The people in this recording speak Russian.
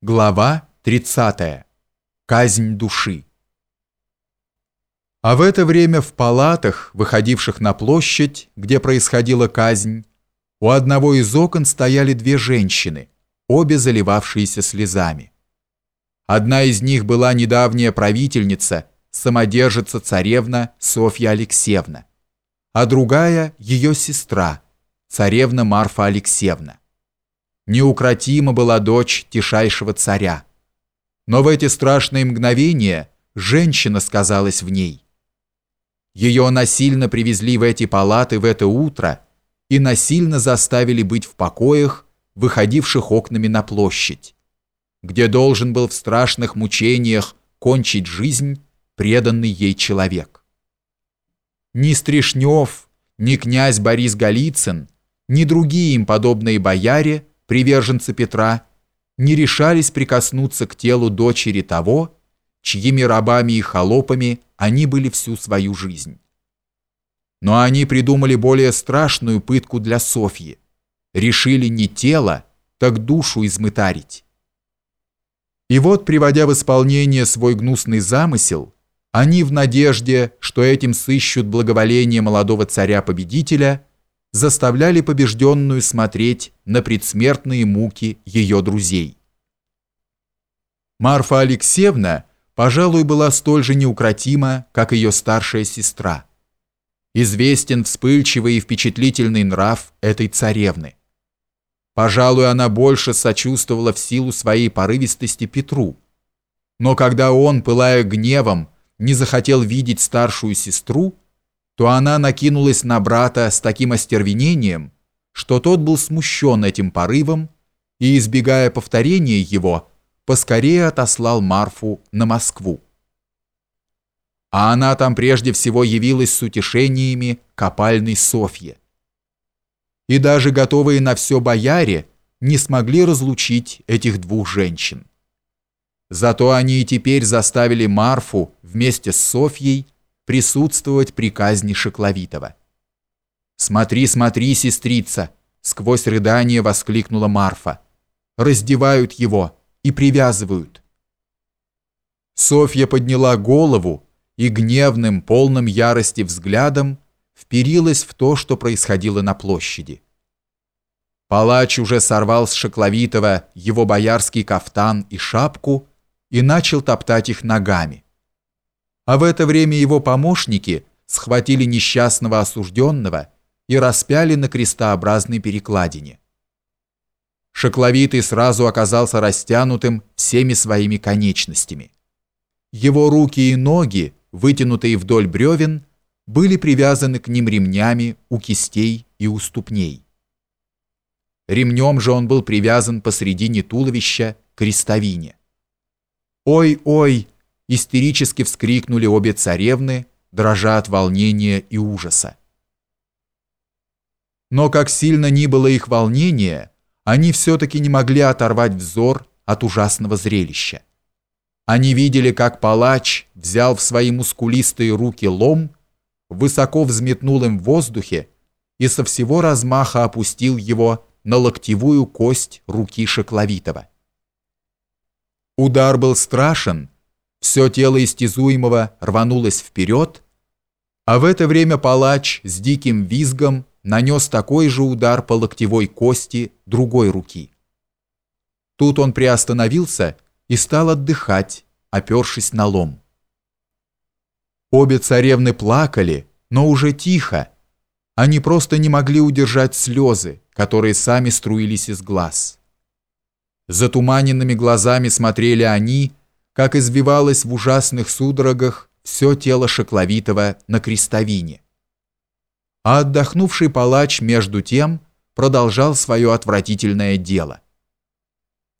Глава 30. Казнь души. А в это время в палатах, выходивших на площадь, где происходила казнь, у одного из окон стояли две женщины, обе заливавшиеся слезами. Одна из них была недавняя правительница, самодержица царевна Софья Алексеевна, а другая – ее сестра, царевна Марфа Алексеевна. Неукротима была дочь тишайшего царя. Но в эти страшные мгновения женщина сказалась в ней. Ее насильно привезли в эти палаты в это утро и насильно заставили быть в покоях, выходивших окнами на площадь, где должен был в страшных мучениях кончить жизнь преданный ей человек. Ни Стришнев, ни князь Борис Голицын, ни другие им подобные бояре – приверженцы Петра, не решались прикоснуться к телу дочери того, чьими рабами и холопами они были всю свою жизнь. Но они придумали более страшную пытку для Софьи. Решили не тело, так душу измытарить. И вот, приводя в исполнение свой гнусный замысел, они в надежде, что этим сыщут благоволение молодого царя-победителя – заставляли побежденную смотреть на предсмертные муки ее друзей. Марфа Алексеевна, пожалуй, была столь же неукротима, как ее старшая сестра. Известен вспыльчивый и впечатлительный нрав этой царевны. Пожалуй, она больше сочувствовала в силу своей порывистости Петру. Но когда он, пылая гневом, не захотел видеть старшую сестру, то она накинулась на брата с таким остервенением, что тот был смущен этим порывом и, избегая повторения его, поскорее отослал Марфу на Москву. А она там прежде всего явилась с утешениями копальной Софье. И даже готовые на все бояре не смогли разлучить этих двух женщин. Зато они и теперь заставили Марфу вместе с Софьей присутствовать при казни Шекловитова. «Смотри, смотри, сестрица!» — сквозь рыдание воскликнула Марфа. «Раздевают его и привязывают». Софья подняла голову и гневным, полным ярости взглядом вперилась в то, что происходило на площади. Палач уже сорвал с Шекловитова его боярский кафтан и шапку и начал топтать их ногами а в это время его помощники схватили несчастного осужденного и распяли на крестообразной перекладине. Шокловитый сразу оказался растянутым всеми своими конечностями. Его руки и ноги, вытянутые вдоль бревен, были привязаны к ним ремнями у кистей и у ступней. Ремнем же он был привязан посредине туловища к крестовине. «Ой, ой!» Истерически вскрикнули обе царевны, дрожа от волнения и ужаса. Но как сильно ни было их волнение, они все-таки не могли оторвать взор от ужасного зрелища. Они видели, как палач взял в свои мускулистые руки лом, высоко взметнул им в воздухе и со всего размаха опустил его на локтевую кость руки Шекловитова. Удар был страшен, все тело истязуемого рванулось вперед, а в это время палач с диким визгом нанес такой же удар по локтевой кости другой руки. Тут он приостановился и стал отдыхать, опершись на лом. Обе царевны плакали, но уже тихо. Они просто не могли удержать слезы, которые сами струились из глаз. Затуманенными глазами смотрели они как избивалось в ужасных судорогах все тело Шекловитова на крестовине. А отдохнувший палач между тем продолжал свое отвратительное дело –